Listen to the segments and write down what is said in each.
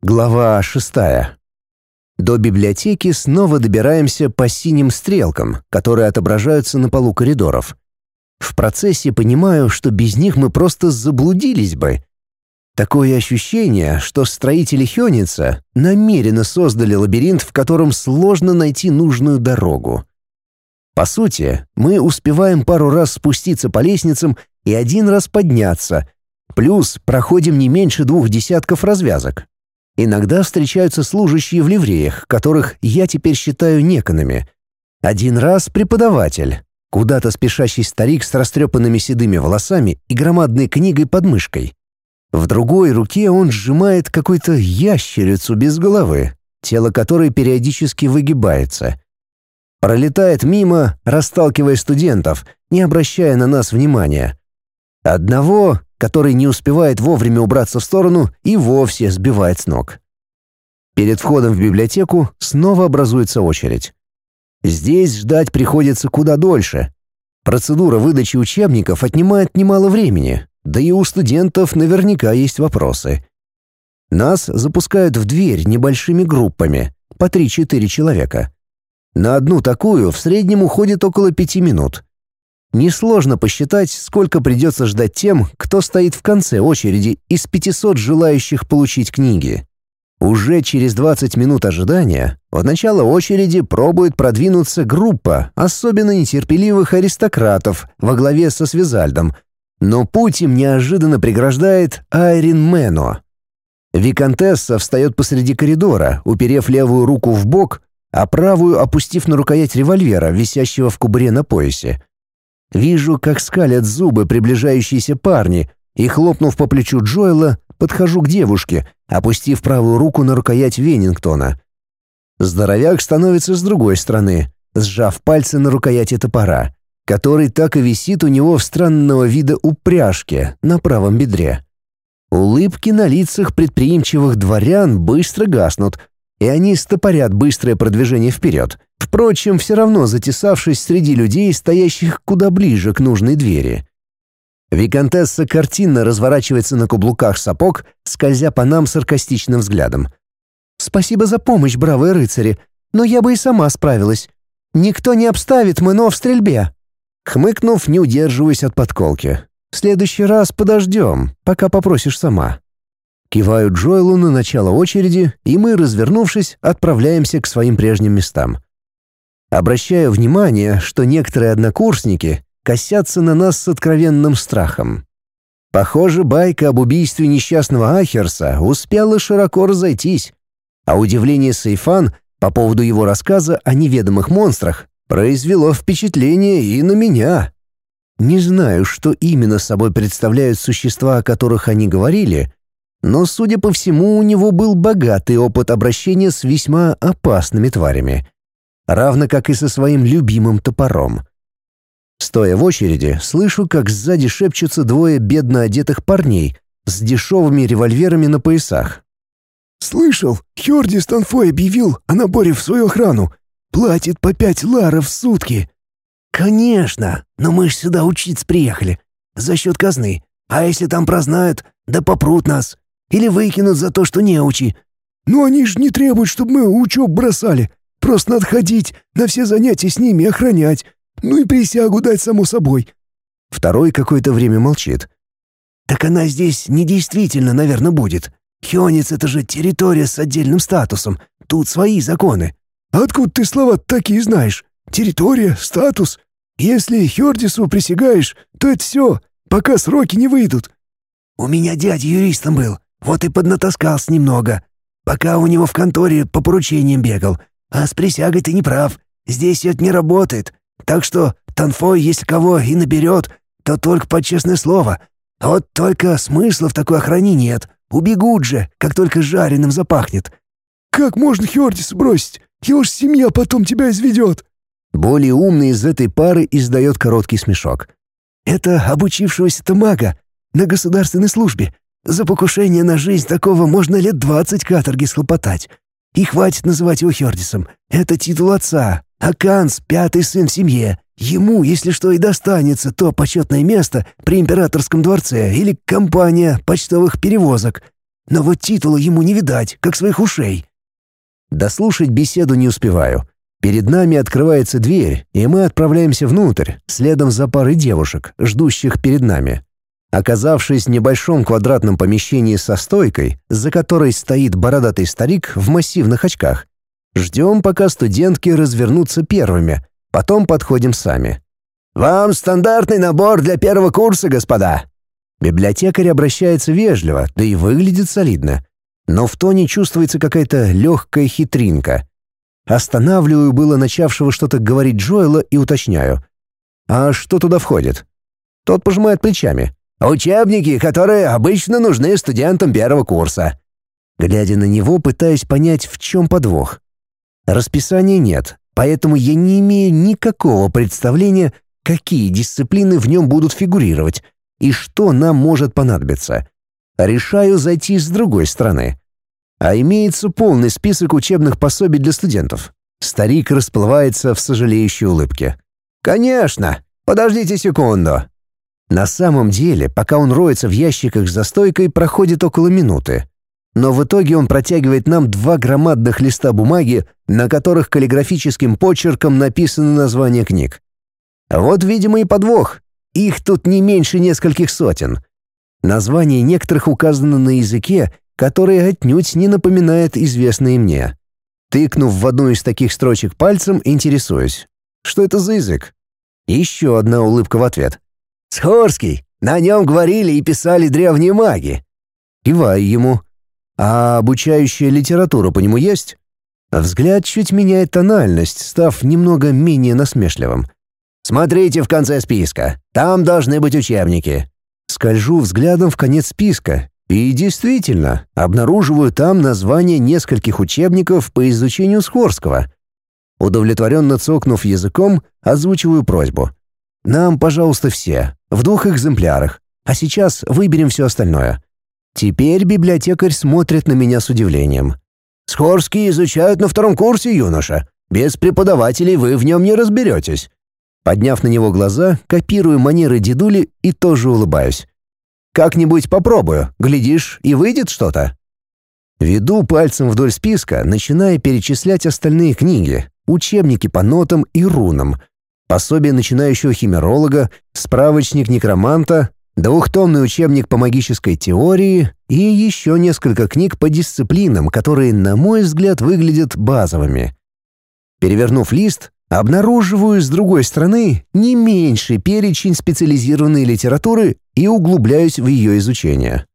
Глава шестая. До библиотеки снова добираемся по синим стрелкам, которые отображаются на полу коридоров. В процессе понимаю, что без них мы просто заблудились бы. Такое ощущение, что строители Хёница намеренно создали лабиринт, в котором сложно найти нужную дорогу. По сути, мы успеваем пару раз спуститься по лестницам и один раз подняться, плюс проходим не меньше двух десятков развязок. Иногда встречаются служащие в ливреях, которых я теперь считаю неконами. Один раз преподаватель, куда-то спешащий старик с растрепанными седыми волосами и громадной книгой под мышкой. В другой руке он сжимает какую-то ящерицу без головы, тело которой периодически выгибается. Пролетает мимо, расталкивая студентов, не обращая на нас внимания. Одного который не успевает вовремя убраться в сторону и вовсе сбивает с ног. Перед входом в библиотеку снова образуется очередь. Здесь ждать приходится куда дольше. Процедура выдачи учебников отнимает немало времени, да и у студентов наверняка есть вопросы. Нас запускают в дверь небольшими группами, по 3-4 человека. На одну такую в среднем уходит около пяти минут. Несложно посчитать, сколько придется ждать тем, кто стоит в конце очереди из 500 желающих получить книги. Уже через 20 минут ожидания в начало очереди пробует продвинуться группа особенно нетерпеливых аристократов во главе со Свизальдом, но путь им неожиданно преграждает Айрин Мэно. Викантесса встает посреди коридора, уперев левую руку в бок, а правую опустив на рукоять револьвера, висящего в кубуре на поясе. Вижу, как скалят зубы приближающиеся парни, и, хлопнув по плечу Джоэла, подхожу к девушке, опустив правую руку на рукоять Венингтона. Здоровяк становится с другой стороны, сжав пальцы на рукояти топора, который так и висит у него в странного вида упряжке на правом бедре. Улыбки на лицах предприимчивых дворян быстро гаснут, и они стопорят быстрое продвижение вперед, впрочем, все равно затесавшись среди людей, стоящих куда ближе к нужной двери. Викантесса картинно разворачивается на каблуках сапог, скользя по нам саркастичным взглядом. «Спасибо за помощь, бравые рыцари, но я бы и сама справилась. Никто не обставит Мэно в стрельбе». Хмыкнув, не удерживаясь от подколки. «В следующий раз подождем, пока попросишь сама». Киваю Джоэлу на начало очереди, и мы, развернувшись, отправляемся к своим прежним местам. Обращаю внимание, что некоторые однокурсники косятся на нас с откровенным страхом. Похоже, байка об убийстве несчастного Ахерса успела широко разойтись, а удивление Сейфан по поводу его рассказа о неведомых монстрах произвело впечатление и на меня. Не знаю, что именно собой представляют существа, о которых они говорили, но, судя по всему, у него был богатый опыт обращения с весьма опасными тварями, равно как и со своим любимым топором. Стоя в очереди, слышу, как сзади шепчутся двое бедно одетых парней с дешевыми револьверами на поясах. «Слышал, Хёрди Станфой объявил о наборе в свою охрану. Платит по пять ларов в сутки». «Конечно, но мы ж сюда учиться приехали. За счет казны. А если там прознают, да попрут нас. Или выкинут за то, что неучи. Но они же не требуют, чтобы мы учеб бросали. Просто надо ходить, на все занятия с ними охранять. Ну и присягу дать, само собой». Второй какое-то время молчит. «Так она здесь недействительно, наверное, будет. Хионец — это же территория с отдельным статусом. Тут свои законы». «Откуда ты слова такие знаешь? Территория, статус? Если Хёрдису присягаешь, то это все, пока сроки не выйдут». «У меня дядя юристом был. Вот и поднатаскался немного. Пока у него в конторе по поручениям бегал. А с присягой ты не прав. Здесь это не работает. Так что Танфой, если кого и наберет, то только под честное слово. А вот только смысла в такой охране нет. Убегут же, как только жареным запахнет». «Как можно Хёрдис бросить? Его ж семья потом тебя изведет». Более умный из этой пары издает короткий смешок. «Это обучившегося-то мага на государственной службе. За покушение на жизнь такого можно лет двадцать каторги схлопотать. И хватит называть его Хердисом. Это титул отца. А Канс — пятый сын в семье. Ему, если что и достанется, то почетное место при императорском дворце или компания почтовых перевозок. но вот титула ему не видать, как своих ушей». Дослушать беседу не успеваю. Перед нами открывается дверь, и мы отправляемся внутрь, следом за парой девушек, ждущих перед нами. Оказавшись в небольшом квадратном помещении со стойкой, за которой стоит бородатый старик в массивных очках, ждем, пока студентки развернутся первыми, потом подходим сами. «Вам стандартный набор для первого курса, господа!» Библиотекарь обращается вежливо, да и выглядит солидно. Но в тоне чувствуется какая-то легкая хитринка. Останавливаю было начавшего что-то говорить Джоэла и уточняю. «А что туда входит?» Тот пожимает плечами. Учебники, которые обычно нужны студентам первого курса. Глядя на него, пытаюсь понять, в чем подвох. Расписания нет, поэтому я не имею никакого представления, какие дисциплины в нем будут фигурировать и что нам может понадобиться. Решаю зайти с другой стороны. А имеется полный список учебных пособий для студентов. Старик расплывается в сожалеющей улыбке. «Конечно! Подождите секунду!» На самом деле, пока он роется в ящиках за стойкой, проходит около минуты. Но в итоге он протягивает нам два громадных листа бумаги, на которых каллиграфическим почерком написано название книг. Вот, видимо, и подвох. Их тут не меньше нескольких сотен. Название некоторых указано на языке, который отнюдь не напоминает известные мне. Тыкнув в одну из таких строчек пальцем, интересуюсь. Что это за язык? Еще одна улыбка в ответ. «Схорский! На нем говорили и писали древние маги!» Киваю ему. «А обучающая литература по нему есть?» Взгляд чуть меняет тональность, став немного менее насмешливым. «Смотрите в конце списка. Там должны быть учебники». Скольжу взглядом в конец списка. И действительно, обнаруживаю там название нескольких учебников по изучению Схорского. Удовлетворенно цокнув языком, озвучиваю просьбу. Нам, пожалуйста, все, в двух экземплярах, а сейчас выберем все остальное. Теперь библиотекарь смотрит на меня с удивлением. «Схорский изучают на втором курсе, юноша. Без преподавателей вы в нем не разберетесь». Подняв на него глаза, копирую манеры дедули и тоже улыбаюсь. «Как-нибудь попробую, глядишь, и выйдет что-то». Веду пальцем вдоль списка, начиная перечислять остальные книги, учебники по нотам и рунам, пособие начинающего химеролога, справочник некроманта, двухтомный учебник по магической теории и еще несколько книг по дисциплинам, которые, на мой взгляд, выглядят базовыми. Перевернув лист, обнаруживаю с другой стороны не меньший перечень специализированной литературы и углубляюсь в ее изучение.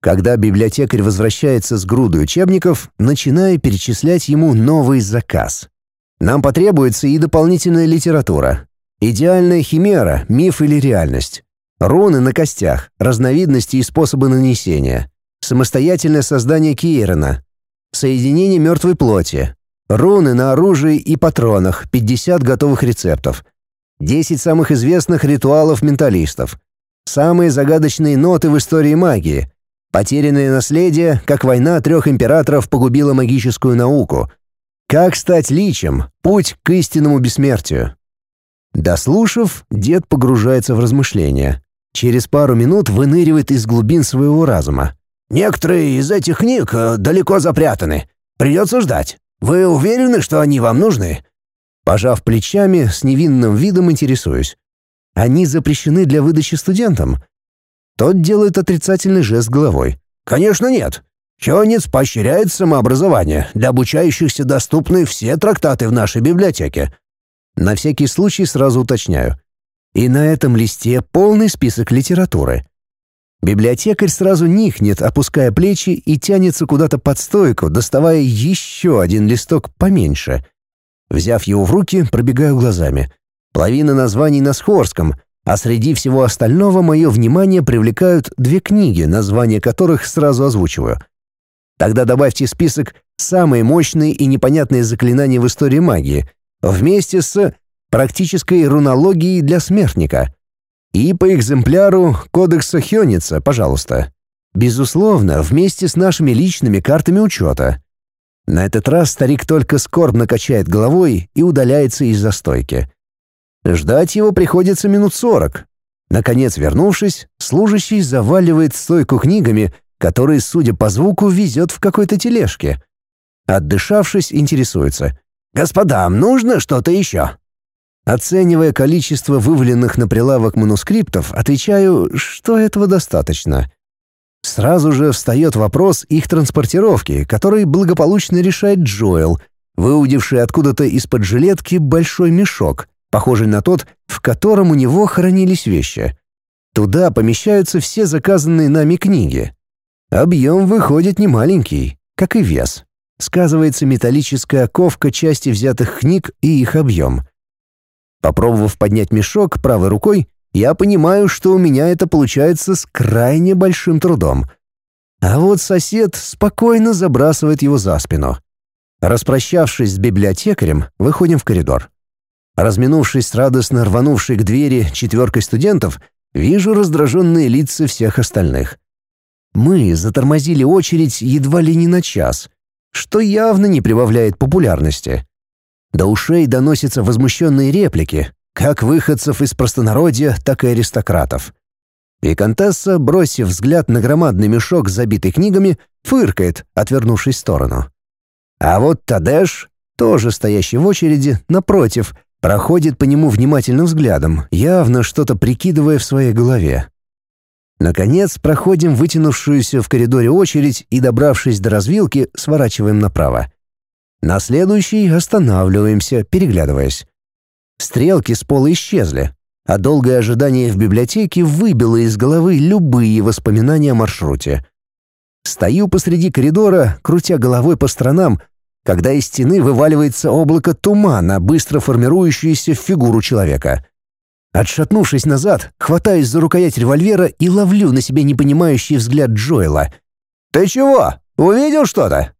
Когда библиотекарь возвращается с грудой учебников, начинаю перечислять ему новый заказ. Нам потребуется и дополнительная литература. Идеальная химера, миф или реальность. Руны на костях, разновидности и способы нанесения. Самостоятельное создание Киерена. Соединение мертвой плоти. Руны на оружии и патронах, 50 готовых рецептов. 10 самых известных ритуалов менталистов. Самые загадочные ноты в истории магии. Потерянное наследие, как война трех императоров погубила магическую науку – как стать личем? Путь к истинному бессмертию. Дослушав, дед погружается в размышления. Через пару минут выныривает из глубин своего разума. «Некоторые из этих книг э, далеко запрятаны. Придется ждать. Вы уверены, что они вам нужны?» Пожав плечами, с невинным видом интересуюсь. «Они запрещены для выдачи студентам?» Тот делает отрицательный жест головой. «Конечно нет. Чонец поощряет самообразование. Для обучающихся доступны все трактаты в нашей библиотеке. На всякий случай сразу уточняю. И на этом листе полный список литературы. Библиотекарь сразу нихнет, опуская плечи и тянется куда-то под стойку, доставая еще один листок поменьше. Взяв его в руки, пробегаю глазами. Половина названий на схорском, а среди всего остального мое внимание привлекают две книги, названия которых сразу озвучиваю — Тогда добавьте список самые мощные и непонятные заклинания в истории магии, вместе с практической рунологией для смертника. И по экземпляру кодекса Хёница, пожалуйста. Безусловно, вместе с нашими личными картами учета. На этот раз старик только скорбно качает головой и удаляется из застойки. Ждать его приходится минут сорок. Наконец, вернувшись, служащий заваливает стойку книгами, который, судя по звуку, везет в какой-то тележке. Отдышавшись, интересуется. «Господам, нужно что-то еще?» Оценивая количество вываленных на прилавок манускриптов, отвечаю, что этого достаточно. Сразу же встает вопрос их транспортировки, который благополучно решает Джоэл, выудивший откуда-то из-под жилетки большой мешок, похожий на тот, в котором у него хранились вещи. Туда помещаются все заказанные нами книги. Объем выходит немаленький, как и вес. Сказывается металлическая оковка части взятых книг и их объем. Попробовав поднять мешок правой рукой, я понимаю, что у меня это получается с крайне большим трудом. А вот сосед спокойно забрасывает его за спину. Распрощавшись с библиотекарем, выходим в коридор. Разминувшись с радостно рванувшей к двери четверкой студентов, вижу раздраженные лица всех остальных. Мы затормозили очередь едва ли не на час, что явно не прибавляет популярности. До ушей доносятся возмущенные реплики, как выходцев из простонародья, так и аристократов. Викантесса, бросив взгляд на громадный мешок, забитый книгами, фыркает, отвернувшись в сторону. А вот Тадеш, тоже стоящий в очереди, напротив, проходит по нему внимательным взглядом, явно что-то прикидывая в своей голове. Наконец, проходим вытянувшуюся в коридоре очередь и, добравшись до развилки, сворачиваем направо. На следующий останавливаемся, переглядываясь. Стрелки с пола исчезли, а долгое ожидание в библиотеке выбило из головы любые воспоминания о маршруте. Стою посреди коридора, крутя головой по сторонам, когда из стены вываливается облако тумана, быстро формирующееся в фигуру человека. Отшатнувшись назад, хватаюсь за рукоять револьвера и ловлю на себе непонимающий взгляд Джоэла. «Ты чего? Увидел что-то?»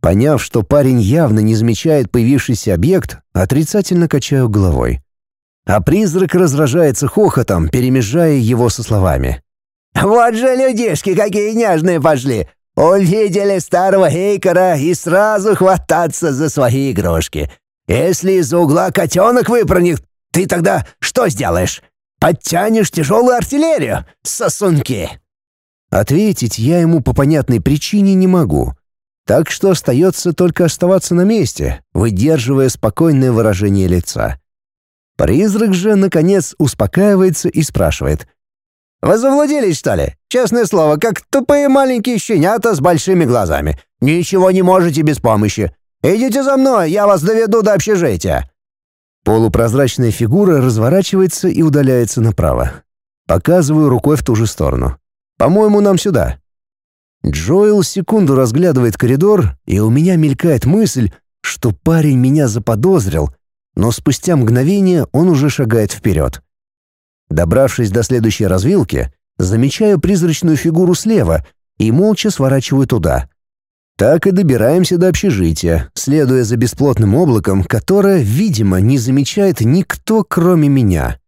Поняв, что парень явно не замечает появившийся объект, отрицательно качаю головой. А призрак разражается хохотом, перемежая его со словами. «Вот же людишки какие нежные пошли! Увидели старого Хейкера и сразу хвататься за свои игрушки. Если из-за угла котенок выпрыгнет, ты тогда что сделаешь? Подтянешь тяжелую артиллерию, сосунки!» Ответить я ему по понятной причине не могу. Так что остается только оставаться на месте, выдерживая спокойное выражение лица. Призрак же, наконец, успокаивается и спрашивает. «Вы заблудились, что ли? Честное слово, как тупые маленькие щенята с большими глазами. Ничего не можете без помощи. Идите за мной, я вас доведу до общежития». Полупрозрачная фигура разворачивается и удаляется направо. Показываю рукой в ту же сторону. «По-моему, нам сюда». Джоэл секунду разглядывает коридор, и у меня мелькает мысль, что парень меня заподозрил, но спустя мгновение он уже шагает вперед. Добравшись до следующей развилки, замечаю призрачную фигуру слева и молча сворачиваю туда. Так и добираемся до общежития, следуя за бесплотным облаком, которое, видимо, не замечает никто, кроме меня.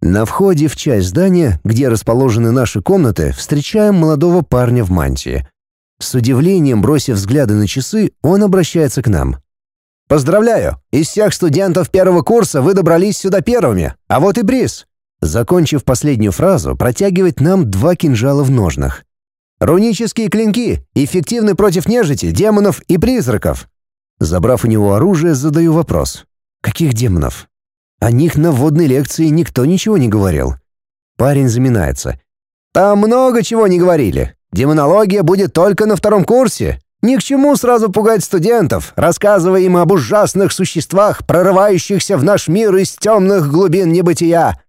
На входе в часть здания, где расположены наши комнаты, встречаем молодого парня в мантии. С удивлением бросив взгляды на часы, он обращается к нам. «Поздравляю! Из всех студентов первого курса вы добрались сюда первыми, а вот и приз!» Закончив последнюю фразу, протягивает нам два кинжала в ножнах. Рунические клинки, эффективны против нежити, демонов и призраков. Забрав у него оружие, задаю вопрос. Каких демонов? О них на вводной лекции никто ничего не говорил. Парень заминается. Там много чего не говорили. Демонология будет только на втором курсе. Ни к чему сразу пугать студентов, рассказывая им об ужасных существах, прорывающихся в наш мир из темных глубин небытия.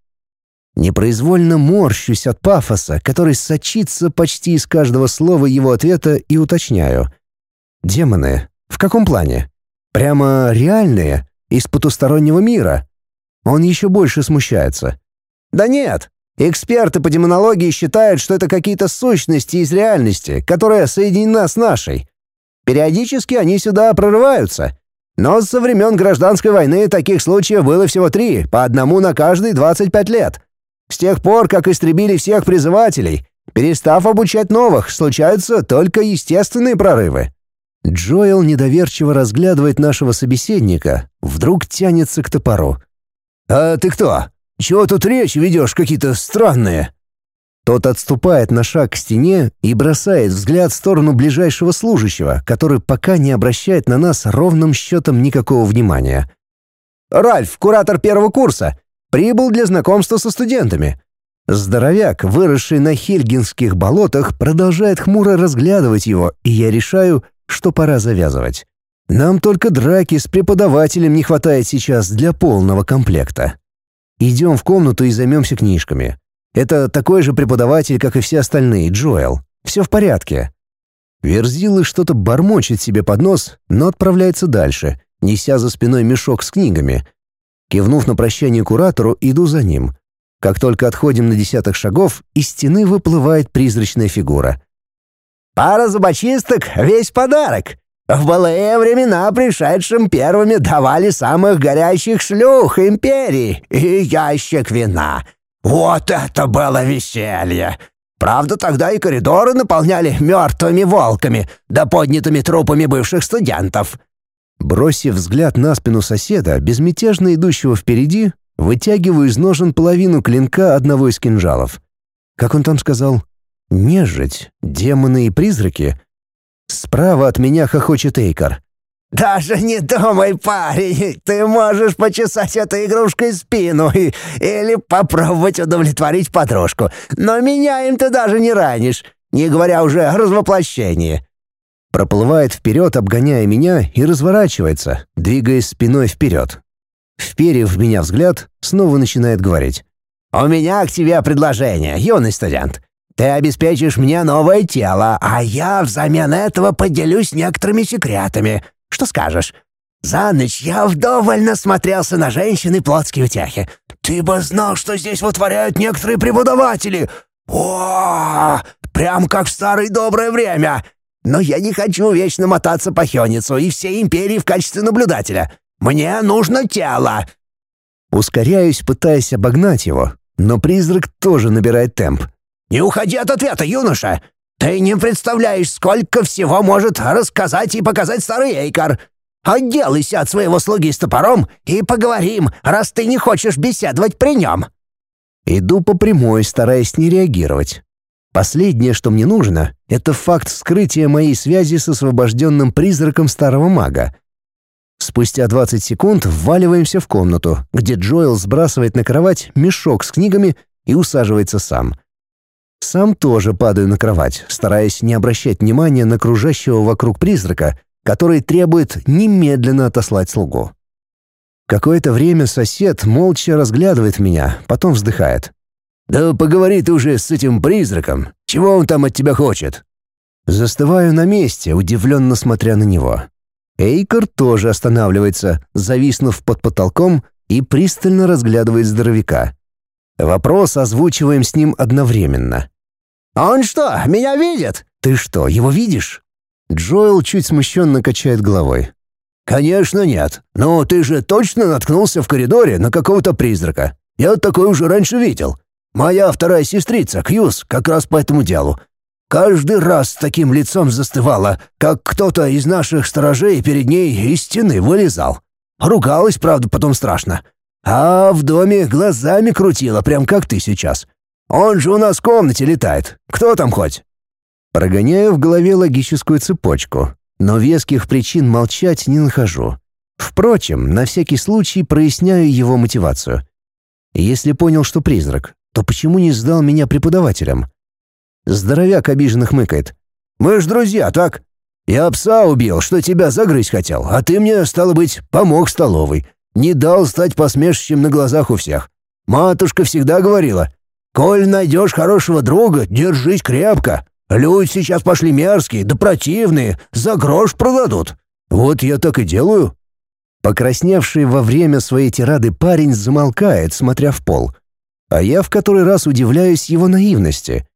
Непроизвольно морщусь от пафоса, который сочится почти из каждого слова его ответа и уточняю. Демоны? В каком плане? Прямо реальные? Из потустороннего мира? Он еще больше смущается. Да нет, эксперты по демонологии считают, что это какие-то сущности из реальности, которая соединена с нашей. Периодически они сюда прорываются. Но со времен гражданской войны таких случаев было всего три, по одному на каждые 25 лет. С тех пор, как истребили всех призывателей, перестав обучать новых, случаются только естественные прорывы. Джоэл недоверчиво разглядывает нашего собеседника, вдруг тянется к топору. «А ты кто? Чего тут речь ведешь какие-то странные?» Тот отступает на шаг к стене и бросает взгляд в сторону ближайшего служащего, который пока не обращает на нас ровным счетом никакого внимания. «Ральф, куратор первого курса, прибыл для знакомства со студентами». Здоровяк, выросший на хельгинских болотах, продолжает хмуро разглядывать его, и я решаю, что пора завязывать. Нам только драки с преподавателем не хватает сейчас для полного комплекта. Идем в комнату и займемся книжками. Это такой же преподаватель, как и все остальные, Джоэл. Все в порядке. Верзилы что-то бормочет себе под нос, но отправляется дальше, неся за спиной мешок с книгами. Кивнув на прощание куратору, иду за ним. Как только отходим на десяток шагов, из стены выплывает призрачная фигура. «Пара зубочисток — весь подарок!» В былые времена пришедшим первыми давали самых горячих шлюх империи и ящик вина. Вот это было веселье! Правда, тогда и коридоры наполняли мертвыми волками да поднятыми трупами бывших студентов. Бросив взгляд на спину соседа, безмятежно идущего впереди, вытягиваю из ножен половину клинка одного из кинжалов. Как он там сказал? Нежить, демоны и призраки? Справа от меня хохочет Эйкар. «Даже не думай, парень, ты можешь почесать этой игрушкой спину и, или попробовать удовлетворить подружку, но меня им ты даже не ранишь, не говоря уже о развоплощении». Проплывает вперед, обгоняя меня, и разворачивается, двигаясь спиной вперед. Вперев в меня взгляд, снова начинает говорить. «У меня к тебе предложение, юный студент. Ты обеспечишь мне новое тело, а я взамен этого поделюсь некоторыми секретами. Что скажешь? За ночь я вдоволь насмотрелся на женщины плотские утехи. Ты бы знал, что здесь вытворяют некоторые преподаватели. О, прям как в старое доброе время. Но я не хочу вечно мотаться по Хёницу и всей империи в качестве наблюдателя. Мне нужно тело. Ускоряюсь, пытаясь обогнать его, но призрак тоже набирает темп. «Не уходи от ответа, юноша! Ты не представляешь, сколько всего может рассказать и показать старый Эйкар! Отделайся от своего слуги с топором и поговорим, раз ты не хочешь беседовать при нем!» Иду по прямой, стараясь не реагировать. Последнее, что мне нужно, это факт вскрытия моей связи с освобожденным призраком старого мага. Спустя 20 секунд вваливаемся в комнату, где Джоэл сбрасывает на кровать мешок с книгами и усаживается сам — сам тоже падаю на кровать, стараясь не обращать внимания на кружащего вокруг призрака, который требует немедленно отослать слугу. Какое-то время сосед молча разглядывает меня, потом вздыхает. «Да поговори ты уже с этим призраком. Чего он там от тебя хочет?» Застываю на месте, удивленно смотря на него. Эйкор тоже останавливается, зависнув под потолком и пристально разглядывает здоровяка. Вопрос озвучиваем с ним одновременно. «Он что, меня видит?» «Ты что, его видишь?» Джоэл чуть смущенно качает головой. «Конечно нет. Но ты же точно наткнулся в коридоре на какого-то призрака. Я такой уже раньше видел. Моя вторая сестрица, Кьюз, как раз по этому делу. Каждый раз с таким лицом застывала, как кто-то из наших сторожей перед ней из стены вылезал. Ругалась, правда, потом страшно. А в доме глазами крутила, прям как ты сейчас. Он же у нас в комнате летает. Кто там хоть?» Прогоняю в голове логическую цепочку, но веских причин молчать не нахожу. Впрочем, на всякий случай проясняю его мотивацию. Если понял, что призрак, то почему не сдал меня преподавателям? Здоровяк обиженно хмыкает. «Мы ж друзья, так? Я пса убил, что тебя загрызть хотел, а ты мне, стало быть, помог столовой. Не дал стать посмешищем на глазах у всех. Матушка всегда говорила, Коль найдешь хорошего друга, держись крепко. Люди сейчас пошли мерзкие, да противные, за грош продадут. Вот я так и делаю». Покрасневший во время своей тирады парень замолкает, смотря в пол. А я в который раз удивляюсь его наивности.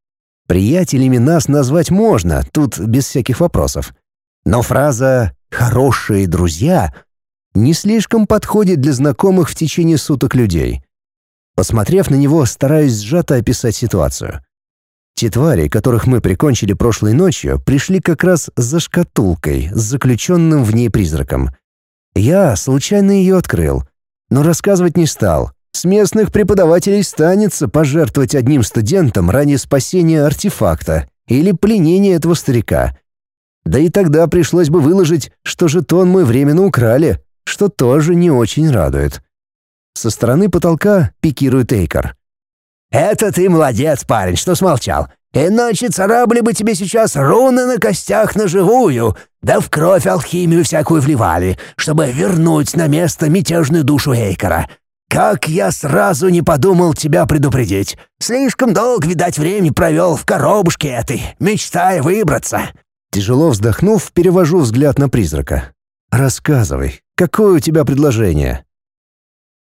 Приятелями нас назвать можно, тут без всяких вопросов. Но фраза «хорошие друзья» не слишком подходит для знакомых в течение суток людей. Посмотрев на него, стараюсь сжато описать ситуацию. Те твари, которых мы прикончили прошлой ночью, пришли как раз за шкатулкой с заключенным в ней призраком. Я случайно ее открыл, но рассказывать не стал, С местных преподавателей станется пожертвовать одним студентам ради спасения артефакта или пленения этого старика. Да и тогда пришлось бы выложить, что жетон мы временно украли, что тоже не очень радует. Со стороны потолка пикирует Эйкар. «Это ты молодец, парень, что смолчал. Иначе царапали бы тебе сейчас руны на костях на живую, да в кровь алхимию всякую вливали, чтобы вернуть на место мятежную душу Эйкора. Как я сразу не подумал тебя предупредить. Слишком долго, видать, времени провел в коробушке этой, мечтая выбраться». Тяжело вздохнув, перевожу взгляд на призрака. «Рассказывай, какое у тебя предложение?»